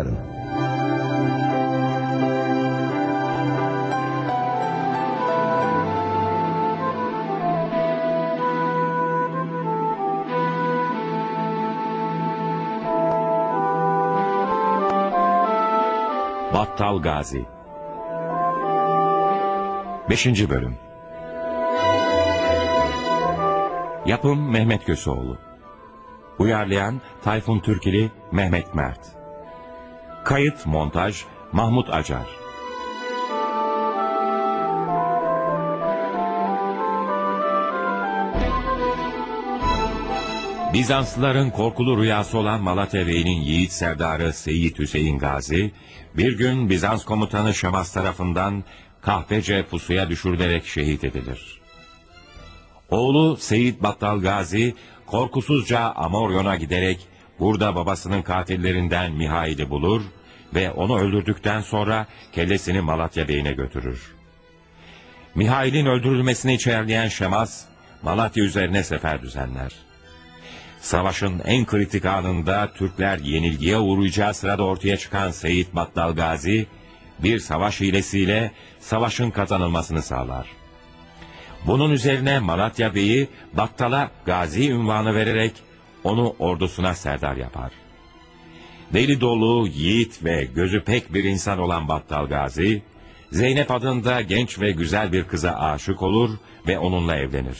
Yarın. Battal Gazi 5. Bölüm Yapım Mehmet Köseoğlu Uyarlayan Tayfun Türkili Mehmet Mert Kayıt Montaj Mahmut Acar Bizanslıların korkulu rüyası olan Malatya Bey'in yiğit serdarı Seyit Hüseyin Gazi, bir gün Bizans komutanı Şamas tarafından kahpece pusuya düşürülerek şehit edilir. Oğlu Seyit Battal Gazi, korkusuzca Amoryon'a giderek burada babasının katillerinden Mihail'i bulur ve onu öldürdükten sonra kellesini Malatya Bey'ine götürür. Mihail'in öldürülmesini içerleyen Şemas, Malatya üzerine sefer düzenler. Savaşın en kritik anında Türkler yenilgiye uğrayacağı sırada ortaya çıkan Seyit Battal Gazi, bir savaş hilesiyle savaşın kazanılmasını sağlar. Bunun üzerine Malatya Bey'i Battal'a Gazi ünvanı vererek onu ordusuna serdar yapar. Deli dolu, yiğit ve gözü pek bir insan olan Battal Gazi, Zeynep adında genç ve güzel bir kıza aşık olur ve onunla evlenir.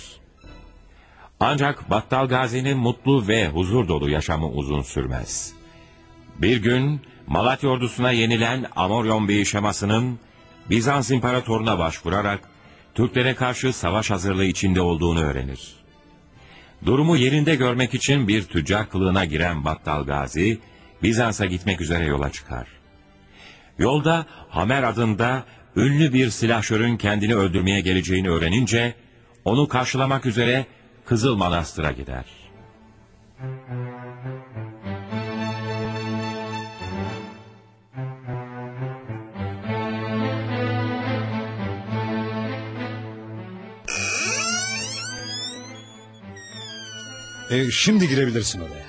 Ancak Battal Gazi'nin mutlu ve huzur dolu yaşamı uzun sürmez. Bir gün Malatya ordusuna yenilen Amoryon Bey şemasının Bizans imparatoruna başvurarak Türklere karşı savaş hazırlığı içinde olduğunu öğrenir. Durumu yerinde görmek için bir tüccar kılığına giren Battal Gazi, Bizans'a gitmek üzere yola çıkar. Yolda Hamer adında ünlü bir silahşörün kendini öldürmeye geleceğini öğrenince, onu karşılamak üzere Kızıl Manastır'a gider. E, şimdi girebilirsin oraya.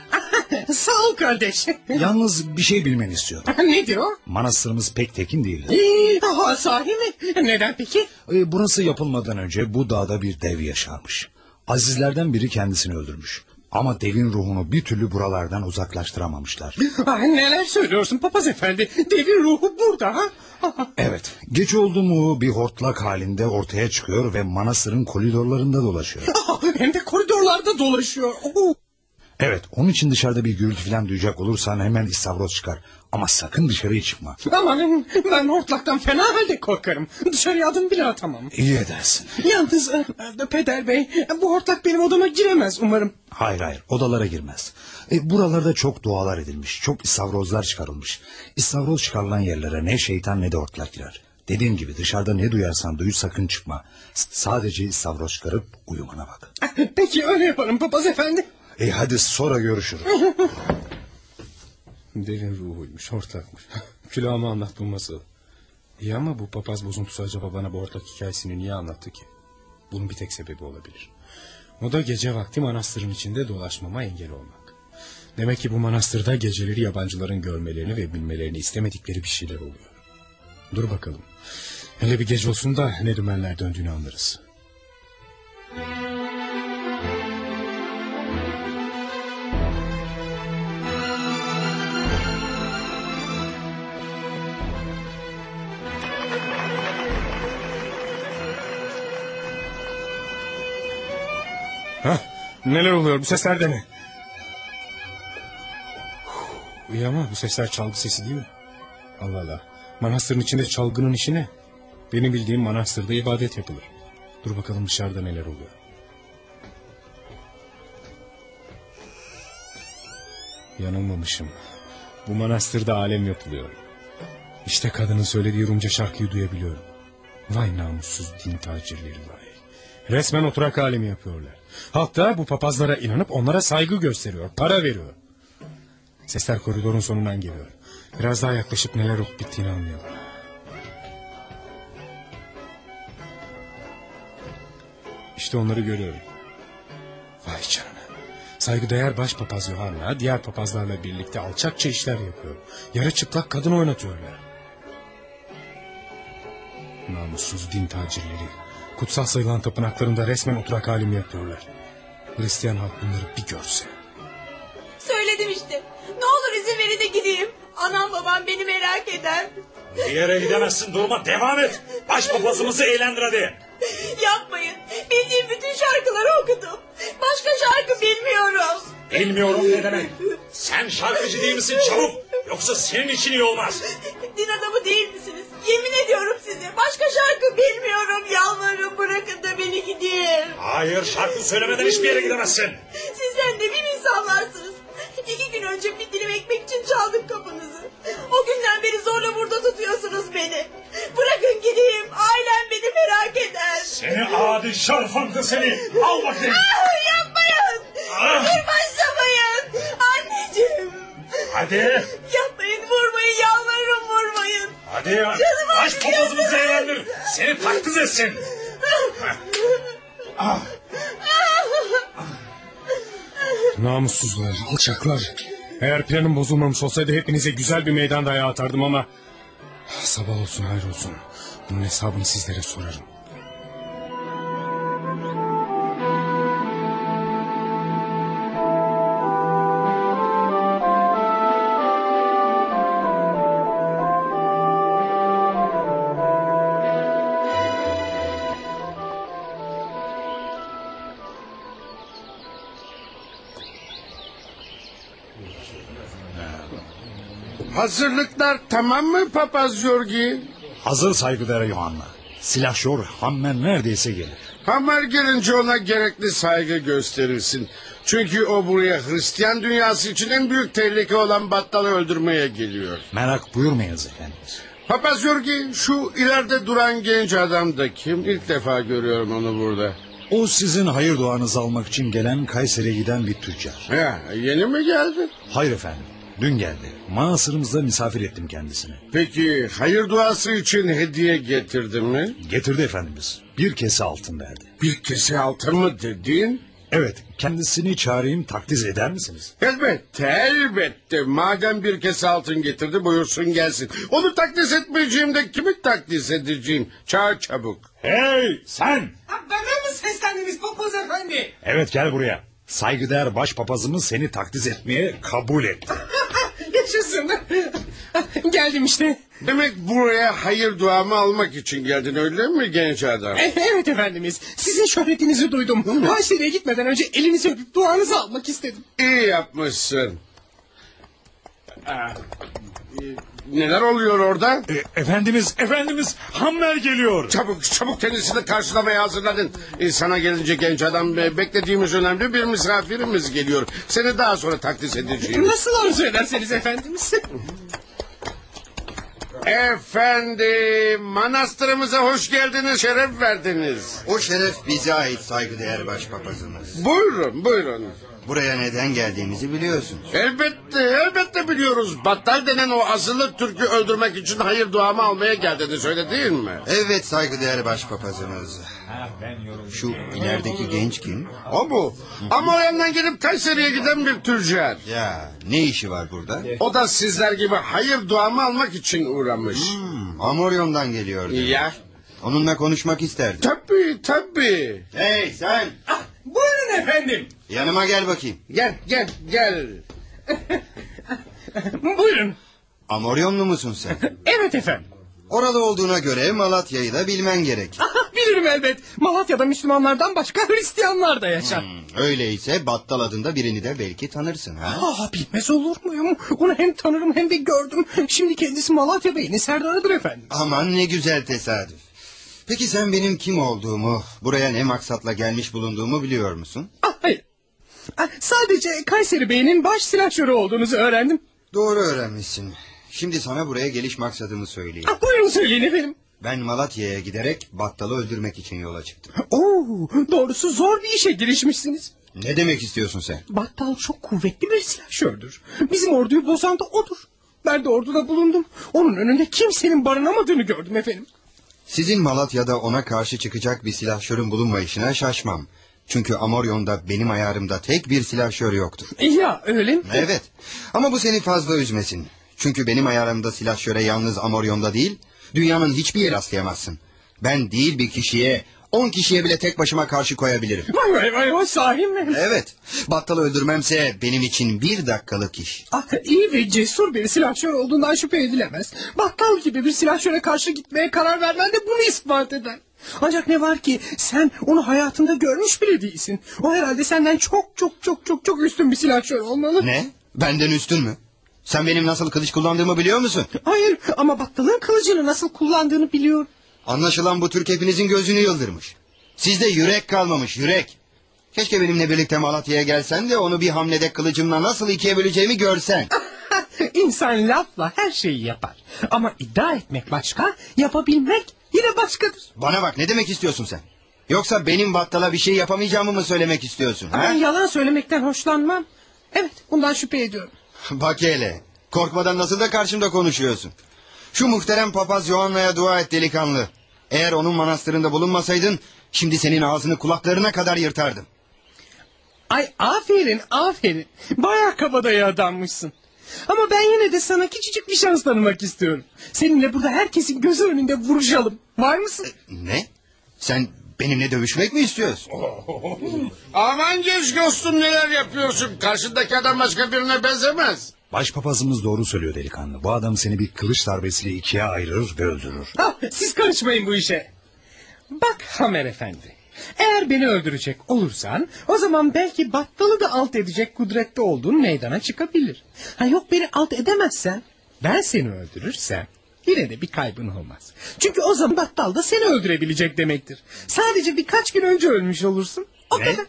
Sağ ol kardeş. Yalnız bir şey bilmeni istiyorum. Nedir o? Manastırımız pek tekin değil. Ee, ha, sahi mi? Neden peki? E, burası yapılmadan önce bu dağda bir dev yaşarmış. Azizlerden biri kendisini öldürmüş. Ama devin ruhunu bir türlü buralardan uzaklaştıramamışlar. Ay, neler söylüyorsun papaz efendi? Devin ruhu burada ha? Evet, gece oldu mu bir hortlak halinde ortaya çıkıyor ve manastırın koridorlarında dolaşıyor. Ah, Hem de koridorlarda dolaşıyor. Oo. Evet, onun için dışarıda bir gürültü falan duyacak olursan hemen istavroz çıkar. Ama sakın dışarıya çıkma. Aman ben hortlaktan fena halde korkarım. Dışarıya adım bile atamam. İyi edersin. Yalnız e, e, peder bey bu hortlak benim odama giremez umarım. Hayır hayır odalara girmez. E, buralarda çok dualar edilmiş. Çok istavrozlar çıkarılmış. İstavroz çıkarılan yerlere ne şeytan ne de hortlak girer. Dediğim gibi dışarıda ne duyarsan duy sakın çıkma. S- sadece istavroz çıkarıp uyumana bak. Peki öyle yaparım papaz efendi. E hadi sonra görüşürüz. Devin ruhuymuş, hortlakmış. Külahıma anlat bu masal. İyi ama bu papaz bozuntusu acaba bana bu ortak hikayesini niye anlattı ki? Bunun bir tek sebebi olabilir. O da gece vakti manastırın içinde dolaşmama engel olmak. Demek ki bu manastırda geceleri yabancıların görmelerini ve bilmelerini istemedikleri bir şeyler oluyor. Dur bakalım. Hele bir gece olsun da ne dümenler döndüğünü anlarız. Hah, neler oluyor bu sesler de ne? İyi ama bu sesler çalgı sesi değil mi? Allah Allah. Manastırın içinde çalgının işi ne? Benim bildiğim manastırda ibadet yapılır. Dur bakalım dışarıda neler oluyor. Yanılmamışım. Bu manastırda alem yapılıyor. İşte kadının söylediği Rumca şarkıyı duyabiliyorum. Vay namussuz din tacirleri vay. Resmen oturak alemi yapıyorlar. Hatta bu papazlara inanıp onlara saygı gösteriyor, para veriyor. Sesler koridorun sonundan geliyor. Biraz daha yaklaşıp neler olup bittiğini anlayalım. İşte onları görüyorum. Vay canına. Saygıdeğer başpapaz Yohanna diğer papazlarla birlikte alçakça işler yapıyor. Yarı çıplak kadın oynatıyorlar. Namussuz din tacirleri. Kutsal sayılan tapınaklarında resmen oturak halim yapıyorlar. Hristiyan halk bunları bir görse. Söyledim işte. Ne olur izin verin de gideyim. Anam babam beni merak eder. Bir yere gidemezsin durma devam et. Başpapazımızı eğlendir hadi. Yapmayın. Bildiğim bütün şarkıları okudum. Başka şarkı bilmiyorum. Bilmiyorum ne demek. Sen şarkıcı değil misin çabuk? Yoksa senin için iyi olmaz. Din adamı değil misiniz? Yemin ediyorum size. Başka şarkı bilmiyorum. Yalvarırım bırakın da beni gideyim. Hayır şarkı söylemeden hiçbir yere gidemezsin. Sizden ne bir insanlarsınız. İki gün önce bir dilim ekmek için çaldım kapınızı. O günden beri zorla burada tutuyorsunuz beni. Bırakın gideyim. Ailem beni merak eder. Seni adi şarfıntı seni. Al bakayım. Ah, yapmayın. Ah! Dur başlamayın. Anneciğim. Hadi. Yapmayın vurmayın yalvarırım vurmayın. Hadi. Canım Başpapazımızı eğlendir. Seni takdiz etsin. Namussuzlar, alçaklar. Eğer planım bozulmamış olsaydı hepinize güzel bir meydan dayağı atardım ama... Sabah olsun hayır olsun. Bunun hesabını sizlere sorarım. Hazırlıklar tamam mı papaz Yorgi? Hazır saygıdeğer Yohanna. Silahşor Hammer neredeyse gelir. Hamer gelince ona gerekli saygı gösterirsin. Çünkü o buraya Hristiyan dünyası için en büyük tehlike olan battalı öldürmeye geliyor. Merak buyurmayınız efendim. Papaz Yorgi şu ileride duran genç adam da kim? İlk defa görüyorum onu burada. O sizin hayır duanızı almak için gelen Kayseri'ye giden bir tüccar. Ya, yeni mi geldi? Hayır efendim. Dün geldi. Manastırımızda misafir ettim kendisini. Peki hayır duası için hediye getirdi mi? Getirdi efendimiz. Bir kese altın verdi. Bir kese altın mı dedin? Evet kendisini çağırayım takdiz eder misiniz? Elbette elbette. Madem bir kese altın getirdi buyursun gelsin. Onu takdis etmeyeceğim de kimi takdis edeceğim? Çağır çabuk. Hey sen. Bana mı seslendiniz papaz efendi? Evet gel buraya. Saygıdeğer başpapazımız seni takdiz etmeye kabul etti. Yaşasın. Geldim işte. Demek buraya hayır duamı almak için geldin öyle mi genç adam? E, Evet efendimiz. Sizin şöhretinizi duydum. Kayseri'ye gitmeden önce elinizi öpüp duanızı almak istedim. İyi yapmışsın. Aa, e, Neler oluyor orada? E, efendimiz Efendimiz Hammer geliyor. Çabuk çabuk kendisini karşılamaya hazırladın. Ee, sana gelince genç adam e, beklediğimiz önemli bir misafirimiz geliyor. Seni daha sonra takdis edeceğim. Nasıl arzu ederseniz efendimiz. Efendim manastırımıza hoş geldiniz şeref verdiniz. O şeref bize ait saygıdeğer başpapazımız. Buyurun buyurun. Buraya neden geldiğimizi biliyorsunuz. Elbette elbette biliyoruz. Battal denen o azılı Türk'ü öldürmek için hayır duamı almaya geldiniz öyle değil mi? Evet saygıdeğer başpapazımız. Şu ilerideki genç kim? O mu? Ama o yandan gelip Kayseri'ye giden bir tüccar. Ya ne işi var burada? O da sizler gibi hayır duamı almak için uğramış. Hmm, Amoryon'dan geliyordu. Ya Onunla konuşmak isterdim. tabii tabii. Hey sen Buyurun efendim. yanıma gel bakayım. Gel gel gel. Buyurun. Amoryonlu musun sen? Evet efendim. Oralı olduğuna göre Malatya'yı da bilmen gerek. Bilirim elbet. Malatya'da Müslümanlardan başka Hristiyanlar da yaşar. Hmm, öyleyse Battal adında birini de belki tanırsın ha? Aa, bilmez olur muyum? Onu hem tanırım hem de gördüm. Şimdi kendisi Malatya Bey'in serdarıdır efendim. Aman ne güzel tesadüf. Peki sen benim kim olduğumu, buraya ne maksatla gelmiş bulunduğumu biliyor musun? Ah, hayır. Ah, Sadece Kayseri Bey'in baş silahşörü olduğunuzu öğrendim. Doğru öğrenmişsin. Şimdi sana buraya geliş maksadımı söyleyeyim. Ah, buyurun söyleyin efendim. Ben Malatya'ya giderek Battal'ı öldürmek için yola çıktım. Oo, doğrusu zor bir işe girişmişsiniz. Ne demek istiyorsun sen? Battal çok kuvvetli bir silahşördür. Bizim orduyu bozan da odur. Ben de orduda bulundum. Onun önünde kimsenin barınamadığını gördüm efendim. Sizin Malatya'da ona karşı çıkacak bir silahşörün bulunmayışına şaşmam. Çünkü Amoryon'da benim ayarımda tek bir silahşör yoktur. Ya öyle mi? Evet. Ama bu seni fazla üzmesin. Çünkü benim ayarımda silahşöre yalnız Amoryon'da değil, dünyanın hiçbir yere rastlayamazsın. Ben değil bir kişiye, on kişiye bile tek başıma karşı koyabilirim. Vay vay vay vay sahi mi? Evet. Battalı öldürmemse benim için bir dakikalık iş. Ah, iyi ve cesur bir silahşör olduğundan şüphe edilemez. Bakkal gibi bir silahşöre karşı gitmeye karar vermen de bunu ispat eder. Ancak ne var ki sen onu hayatında görmüş bile değilsin. O herhalde senden çok çok çok çok çok üstün bir silahşör olmalı. Ne? Benden üstün mü? Sen benim nasıl kılıç kullandığımı biliyor musun? Hayır ama bakkalın kılıcını nasıl kullandığını biliyor. Anlaşılan bu Türk hepinizin gözünü yıldırmış. Sizde yürek kalmamış yürek. Keşke benimle birlikte Malatya'ya gelsen de onu bir hamlede kılıcımla nasıl ikiye böleceğimi görsen. İnsan lafla her şeyi yapar. Ama iddia etmek başka, yapabilmek yine başkadır. Bana bak ne demek istiyorsun sen? Yoksa benim battala bir şey yapamayacağımı mı söylemek istiyorsun? Ha? Ben yalan söylemekten hoşlanmam. Evet bundan şüphe ediyorum. Bak hele. Korkmadan nasıl da karşımda konuşuyorsun. Şu muhterem papaz Yohanna'ya dua et delikanlı. Eğer onun manastırında bulunmasaydın... ...şimdi senin ağzını kulaklarına kadar yırtardım. Ay aferin aferin. Bayağı kabadayı adammışsın. Ama ben yine de sana küçücük bir şans tanımak istiyorum. Seninle burada herkesin gözü önünde vuruşalım. Var mısın? Ne? Sen benimle dövüşmek mi istiyorsun? Aman genç dostum neler yapıyorsun? Karşındaki adam başka birine benzemez. Başpapazımız doğru söylüyor delikanlı. Bu adam seni bir kılıç darbesiyle ikiye ayırır ve öldürür. Ha, siz karışmayın bu işe. Bak Hamer Efendi. Eğer beni öldürecek olursan o zaman belki battalı da alt edecek kudrette olduğun meydana çıkabilir. Ha yok beni alt edemezsen ben seni öldürürsem yine de bir kaybın olmaz. Çünkü o zaman battal da seni öldürebilecek demektir. Sadece birkaç gün önce ölmüş olursun. O Ne? kadar.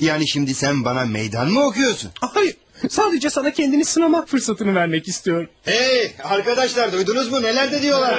Yani şimdi sen bana meydan mı okuyorsun? Hayır. Sadece sana kendini sınamak fırsatını vermek istiyorum. Hey arkadaşlar duydunuz mu neler de diyorlar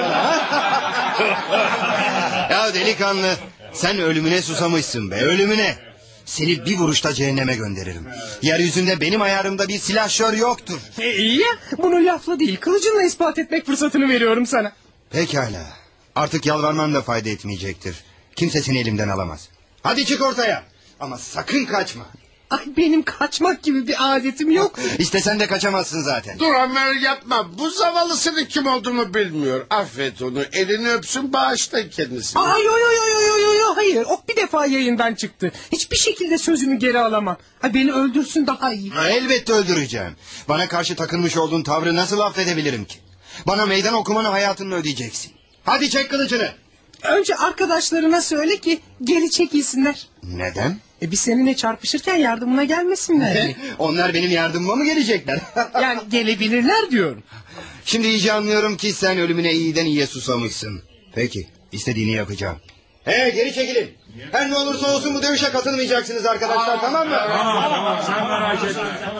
ya delikanlı sen ölümüne susamışsın be ölümüne. Seni bir vuruşta cehenneme gönderirim. Yeryüzünde benim ayarımda bir silahşör yoktur. E, iyi ya. Bunu lafla değil kılıcınla ispat etmek fırsatını veriyorum sana. Pekala. Artık yalvarman da fayda etmeyecektir. Kimse seni elimden alamaz. Hadi çık ortaya. Ama sakın kaçma. Ay benim kaçmak gibi bir adetim yok. İstesen de kaçamazsın zaten. Dur Ömer yapma. Bu zavallı senin kim olduğunu bilmiyor. Affet onu. Elini öpsün bağışla kendisini. Ay yo yo yo yo yo yo yo hayır. O bir defa yayından çıktı. Hiçbir şekilde sözümü geri alamam. Ay beni öldürsün daha iyi. Ha, elbette öldüreceğim. Bana karşı takınmış olduğun tavrı nasıl affedebilirim ki? Bana meydan okumanı hayatınla ödeyeceksin. Hadi çek kılıcını. Önce arkadaşlarına söyle ki geri çekilsinler. Neden? E biz seninle çarpışırken yardımına gelmesinler. Onlar benim yardımıma mı gelecekler? Yani gelebilirler diyorum. Şimdi iyice anlıyorum ki sen ölümüne iyiden iyiye susamışsın. Peki istediğini yapacağım. He geri çekilin. Her ne olursa olsun bu dövüşe katılmayacaksınız arkadaşlar tamam mı?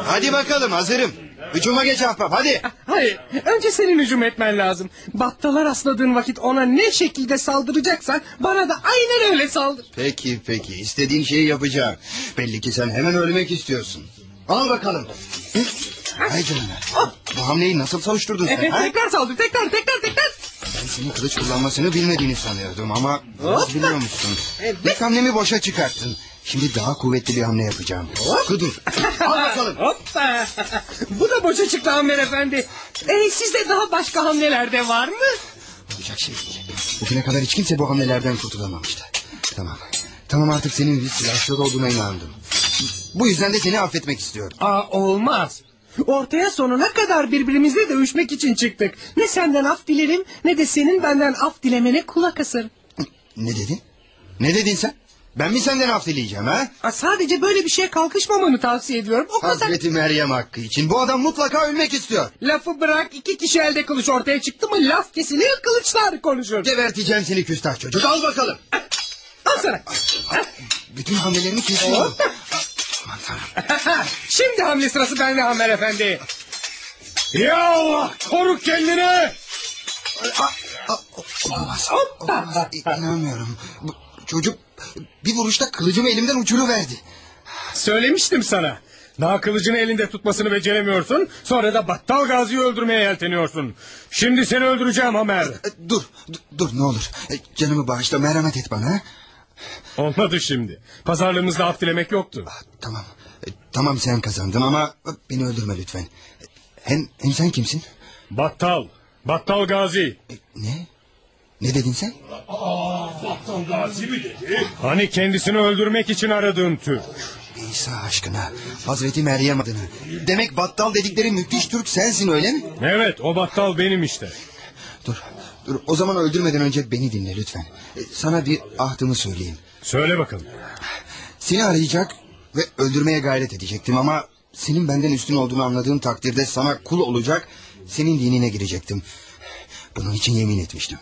Hadi bakalım hazırım. Hücuma geç ahbap hadi. Hayır önce senin hücum etmen lazım. Battala rastladığın vakit ona ne şekilde saldıracaksan bana da aynen öyle saldır. Peki peki istediğin şeyi yapacağım. Belli ki sen hemen ölmek istiyorsun. Al bakalım. Ay canına. Bu hamleyi nasıl savuşturdun sen? Evet ha? tekrar saldır tekrar tekrar tekrar. Ben senin kılıç kullanmasını bilmediğini sanıyordum ama biraz biliyormuşsun. İlk hamlemi boşa çıkarttın. Şimdi daha kuvvetli bir hamle yapacağım. Sıkı dur. Al bakalım. Hoppa. Bu da boşa çıktı Amer Efendi. E, sizde daha başka hamleler de var mı? Olacak şey değil. Bugüne kadar hiç kimse bu hamlelerden kurtulamamıştı. Tamam. Tamam artık senin bir silahşör olduğuna inandım. Bu yüzden de seni affetmek istiyorum. Aa, olmaz. Ortaya sonuna kadar birbirimizle dövüşmek için çıktık. Ne senden af dilerim ne de senin benden af dilemene kulak asarım. Ne dedin? Ne dedin sen? Ben mi senden af dileyeceğim ha? Aa, sadece böyle bir şeye kalkışmamanı tavsiye ediyorum. O kadar. Hazreti Meryem hakkı için bu adam mutlaka ölmek istiyor. Lafı bırak iki kişi elde kılıç ortaya çıktı mı laf kesilir kılıçlar konuşur. Geberteceğim seni küstah çocuk al bakalım. Al sana. Bütün hamlelerimi kesiyorum. Aman tanrım. Şimdi hamle sırası bende Amer Efendi. Ya Allah koru kendini. Olamaz. Olamaz. İnanmıyorum. Bu çocuk bir vuruşta kılıcımı elimden uçuruverdi. Söylemiştim sana. Daha kılıcını elinde tutmasını beceremiyorsun. Sonra da Battal Gazi'yi öldürmeye yelteniyorsun. Şimdi seni öldüreceğim Hamer. Dur, dur, dur ne olur. E, Canımı bağışla merhamet et bana. Olmadı şimdi. Pazarlığımızda af dilemek yoktu. Ah, tamam. E, tamam sen kazandın ama beni öldürme lütfen. Hem, hem sen kimsin? Battal. Battal Gazi. E, ne? Ne dedin sen? Hani kendisini öldürmek için aradığın Türk. İsa aşkına. Hazreti Meryem adına. Demek battal dedikleri müthiş Türk sensin öyle mi? Evet o battal benim işte. Dur. O zaman öldürmeden önce beni dinle lütfen. E, Sana bir ahdımı söyleyeyim. Söyle bakalım. Seni arayacak ve öldürmeye gayret edecektim ama... ...senin benden üstün olduğunu anladığım takdirde sana kul olacak... ...senin dinine girecektim. Bunun için yemin etmiştim.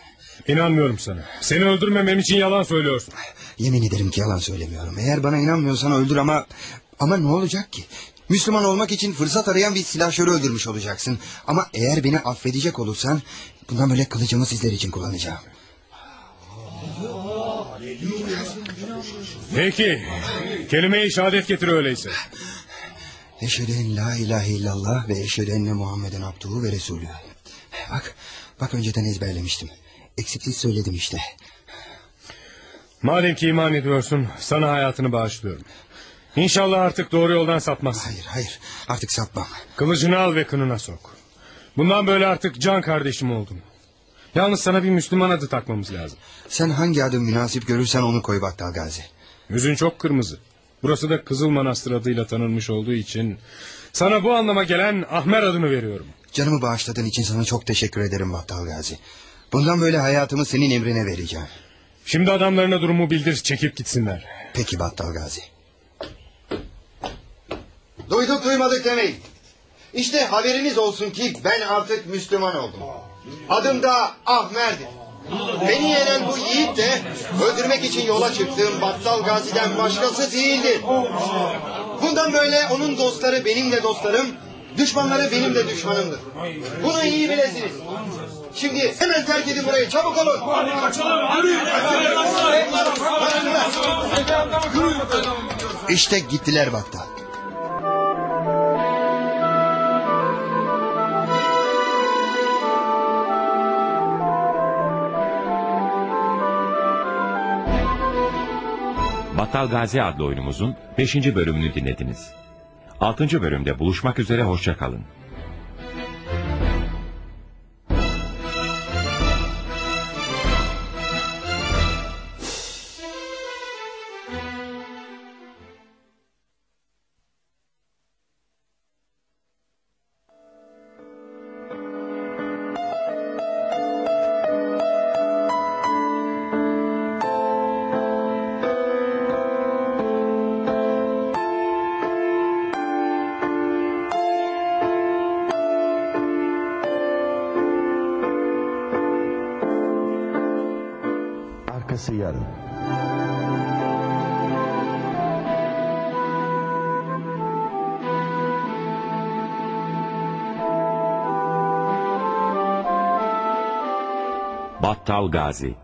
İnanmıyorum sana. Seni öldürmemem için yalan söylüyorsun. Yemin ederim ki yalan söylemiyorum. Eğer bana inanmıyorsan öldür ama... Ama ne olacak ki? Müslüman olmak için fırsat arayan bir silahşörü öldürmüş olacaksın. Ama eğer beni affedecek olursan... ...bundan böyle kılıcımı sizler için kullanacağım. Peki. Kelime-i şehadet getir öyleyse. Eşhedü en la ilahe illallah ve eşhedü enne Muhammeden abduhu ve resulü. Bak, bak önceden ezberlemiştim. Eksiksiz söyledim işte. Madem ki iman ediyorsun sana hayatını bağışlıyorum. İnşallah artık doğru yoldan sapmazsın. Hayır, hayır. Artık sapmam. Kılıcını al ve kınına sok. Bundan böyle artık can kardeşim oldun. Yalnız sana bir Müslüman adı takmamız lazım. Sen hangi adı münasip görürsen onu koy Battal Gazi. Yüzün çok kırmızı. Burası da Kızıl Manastır adıyla tanınmış olduğu için... ...sana bu anlama gelen Ahmer adını veriyorum. Canımı bağışladığın için sana çok teşekkür ederim Battal Gazi. Bundan böyle hayatımı senin emrine vereceğim. Şimdi adamlarına durumu bildir çekip gitsinler. Peki Battal Gazi. Duyduk duymadık demeyin. İşte haberiniz olsun ki ben artık Müslüman oldum. Adım da Ahmer'dir. Beni yenen bu yiğit de öldürmek için yola çıktığım Battal Gazi'den başkası değildir. Bundan böyle onun dostları benim de dostlarım, düşmanları benim de düşmanımdır. Bunu iyi bilesiniz. Şimdi hemen terk edin burayı çabuk olun. İşte gittiler Battal. Battal Gazi adlı oyunumuzun 5. bölümünü dinlediniz. 6. bölümde buluşmak üzere hoşçakalın. Arkası yarın. Battal Gazi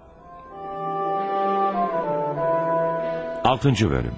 6. bölüm